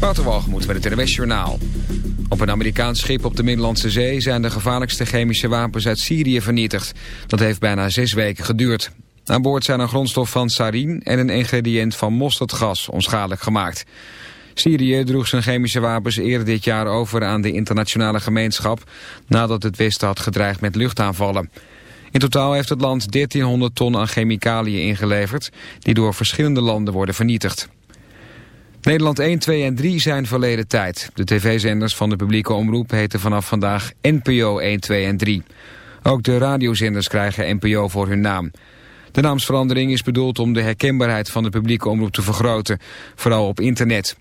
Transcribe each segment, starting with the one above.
Waterwalgemoed met het NWS Journaal. Op een Amerikaans schip op de Middellandse Zee zijn de gevaarlijkste chemische wapens uit Syrië vernietigd. Dat heeft bijna zes weken geduurd. Aan boord zijn een grondstof van sarin en een ingrediënt van mosterdgas onschadelijk gemaakt. Syrië droeg zijn chemische wapens eerder dit jaar over aan de internationale gemeenschap... nadat het Westen had gedreigd met luchtaanvallen. In totaal heeft het land 1300 ton aan chemicaliën ingeleverd... die door verschillende landen worden vernietigd. Nederland 1, 2 en 3 zijn verleden tijd. De tv-zenders van de publieke omroep heten vanaf vandaag NPO 1, 2 en 3. Ook de radiozenders krijgen NPO voor hun naam. De naamsverandering is bedoeld om de herkenbaarheid van de publieke omroep te vergroten, vooral op internet.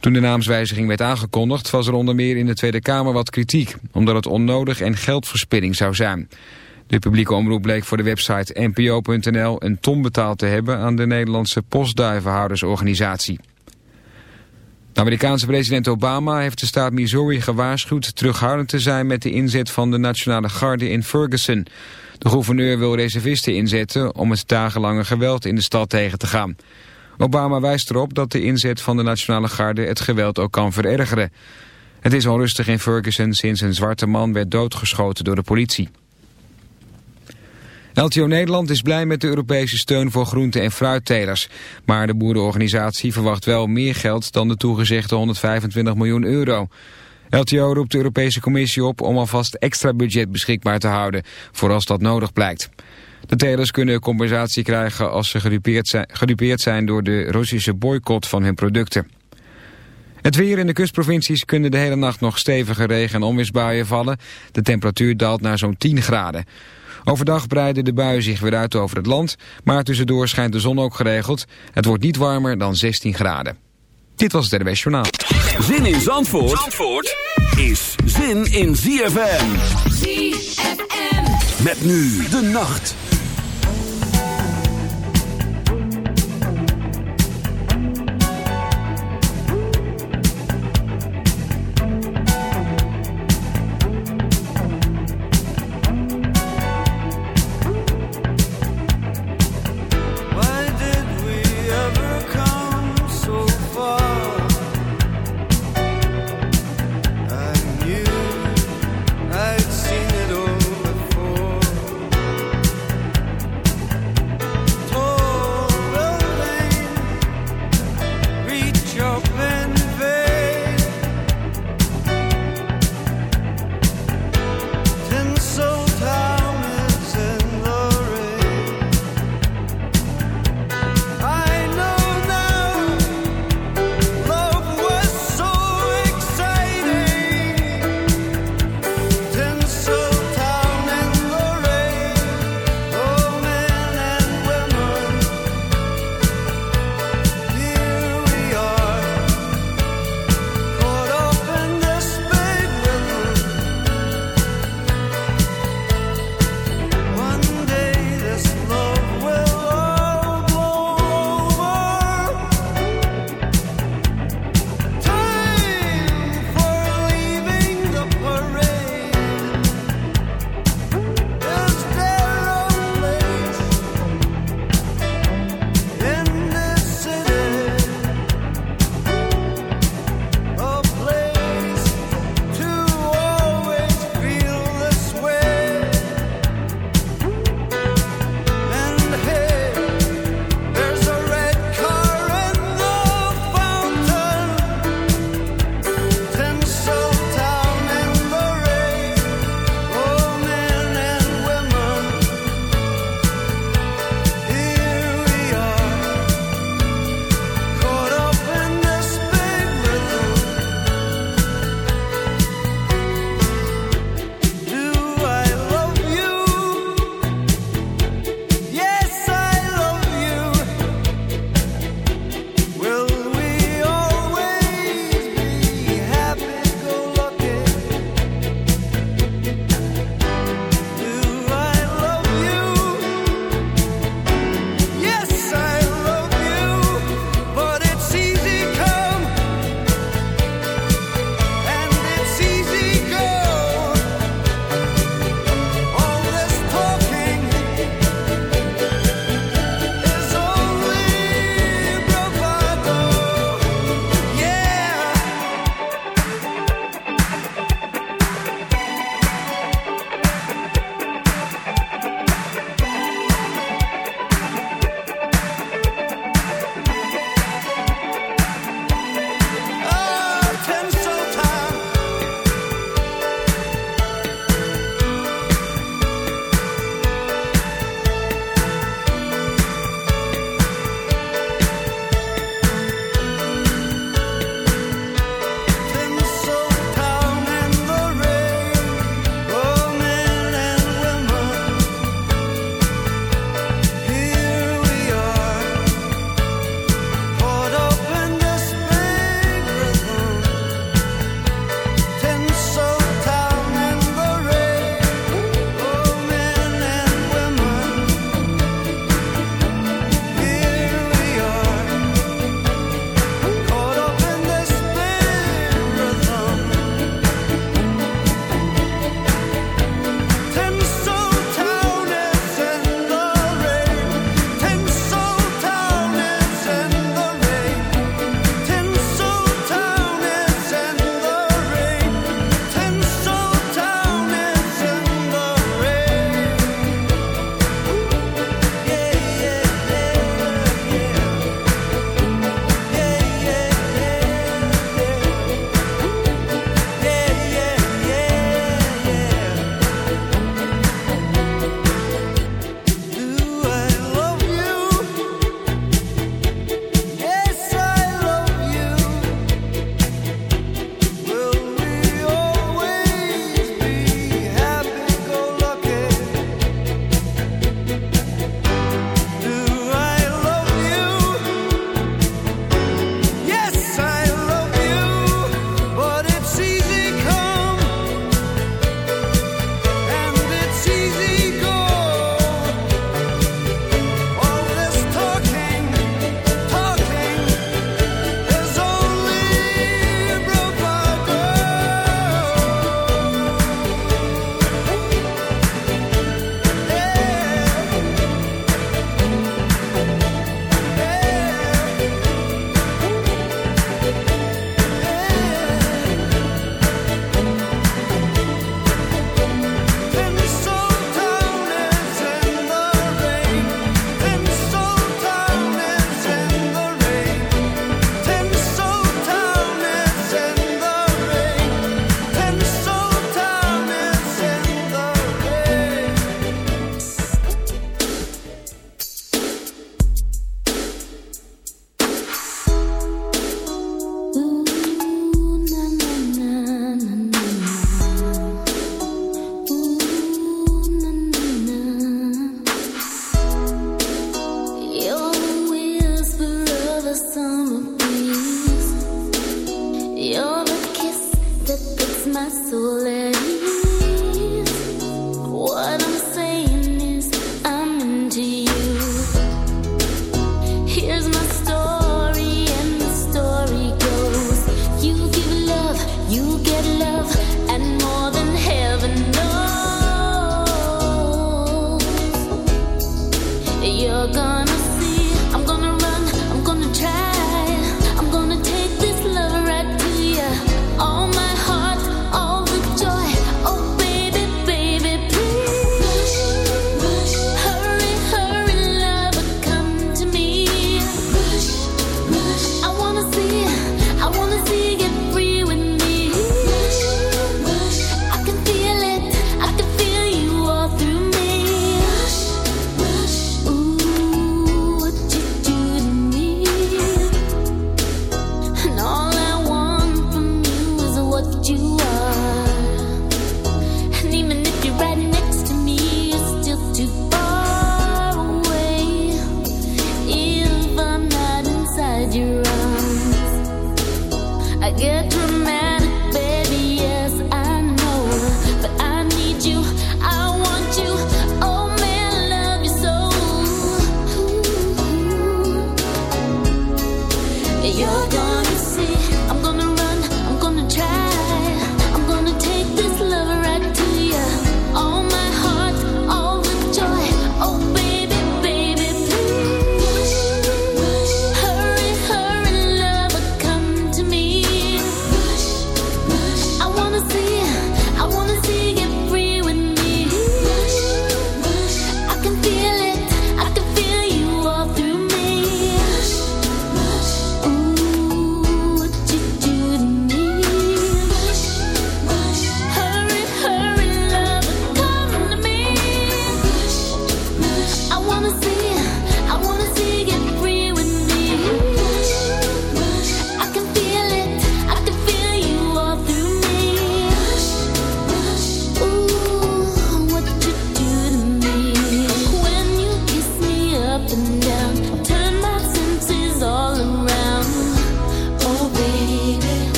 Toen de naamswijziging werd aangekondigd was er onder meer in de Tweede Kamer wat kritiek, omdat het onnodig en geldverspilling zou zijn. De publieke omroep bleek voor de website npo.nl een ton betaald te hebben aan de Nederlandse postduivenhoudersorganisatie. De Amerikaanse president Obama heeft de staat Missouri gewaarschuwd terughoudend te zijn met de inzet van de Nationale Garde in Ferguson. De gouverneur wil reservisten inzetten om het dagenlange geweld in de stad tegen te gaan. Obama wijst erop dat de inzet van de Nationale Garde het geweld ook kan verergeren. Het is onrustig in Ferguson sinds een zwarte man werd doodgeschoten door de politie. LTO Nederland is blij met de Europese steun voor groente- en fruittelers. Maar de boerenorganisatie verwacht wel meer geld dan de toegezegde 125 miljoen euro. LTO roept de Europese Commissie op om alvast extra budget beschikbaar te houden, voor als dat nodig blijkt. De telers kunnen compensatie krijgen als ze gedupeerd zijn, zijn door de Russische boycott van hun producten. Het weer in de kustprovincies kunnen de hele nacht nog stevige regen- en onweersbuien vallen. De temperatuur daalt naar zo'n 10 graden. Overdag breiden de buien zich weer uit over het land, maar tussendoor schijnt de zon ook geregeld. Het wordt niet warmer dan 16 graden. Dit was het RWS Journaal. Zin in Zandvoort, Zandvoort is zin in ZFM. ZFM. Met nu de nacht.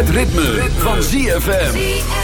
Het ritme, van ZFM.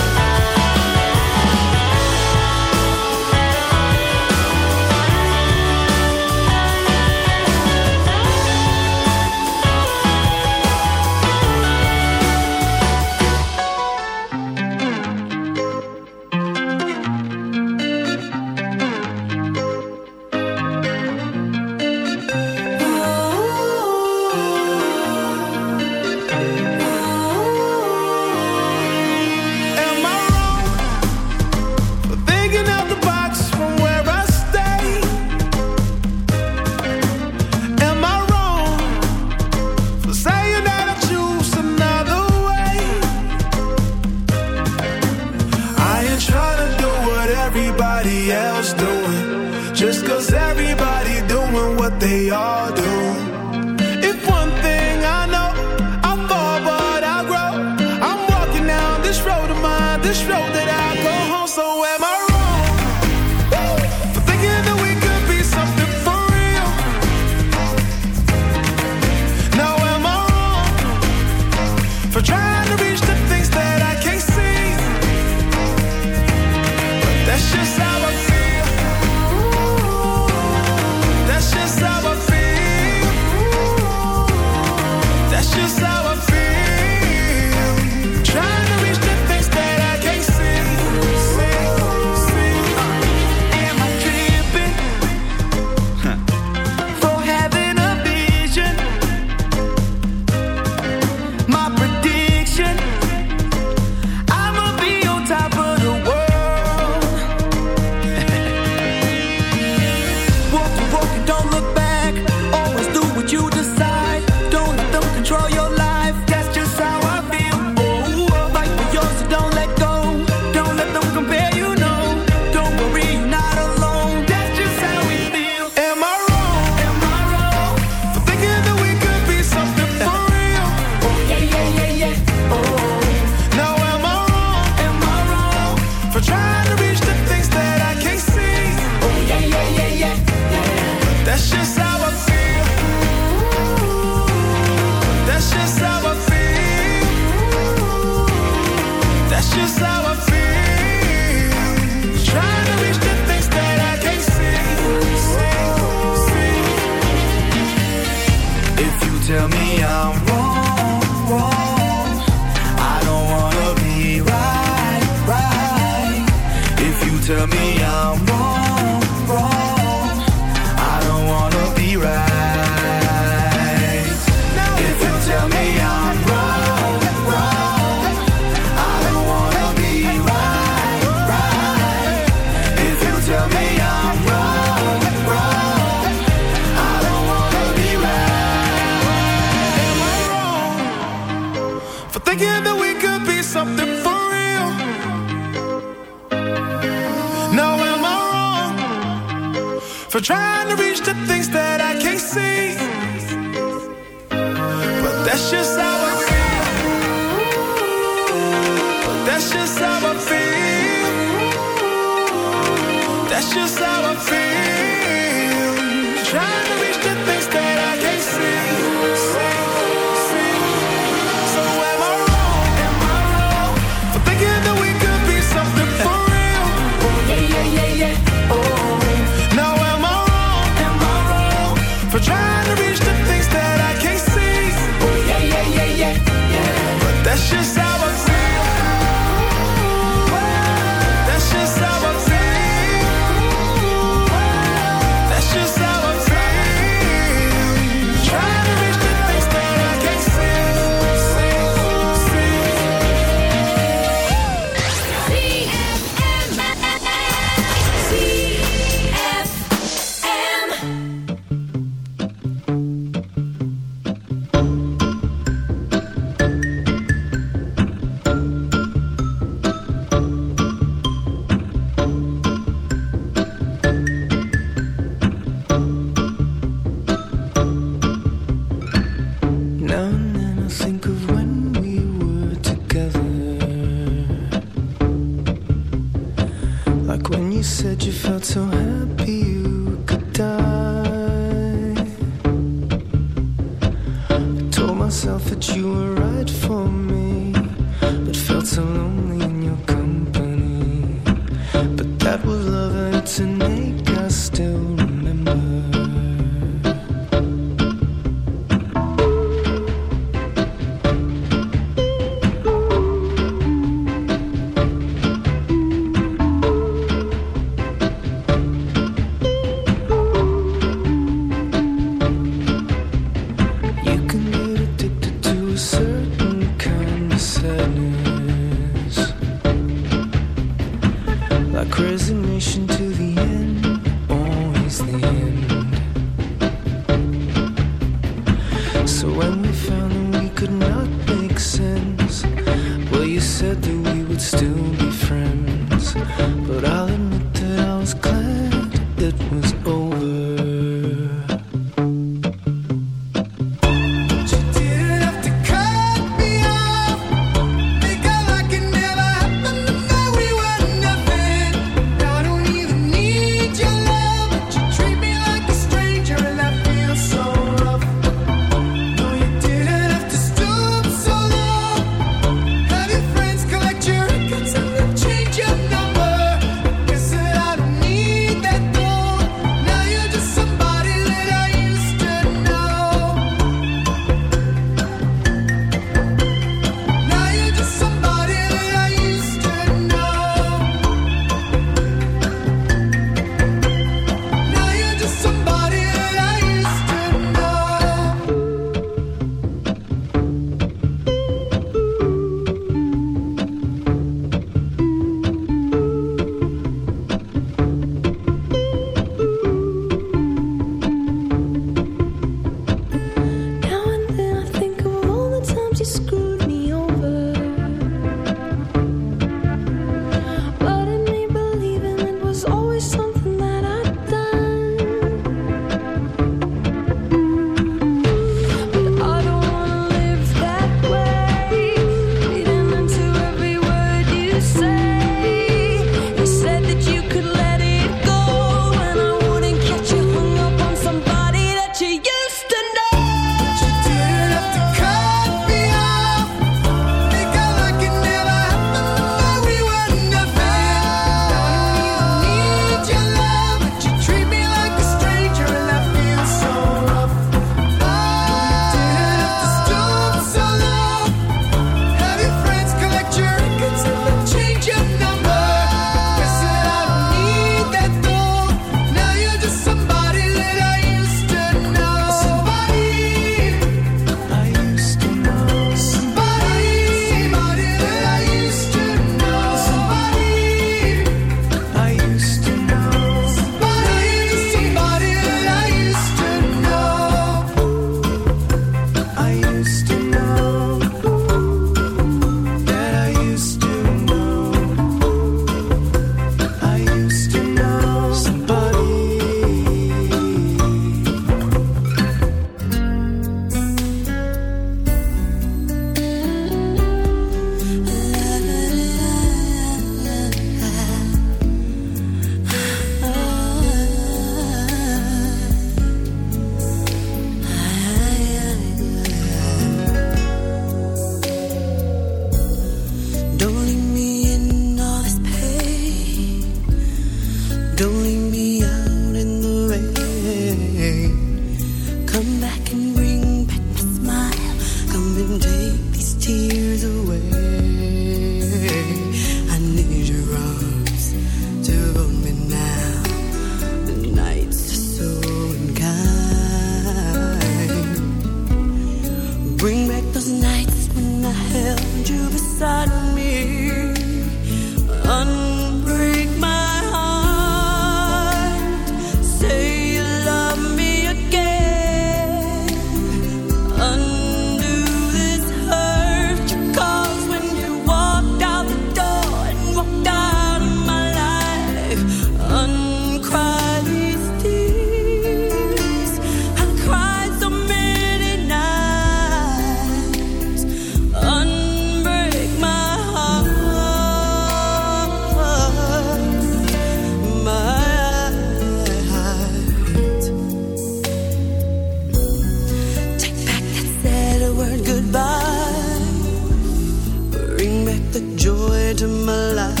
into my life.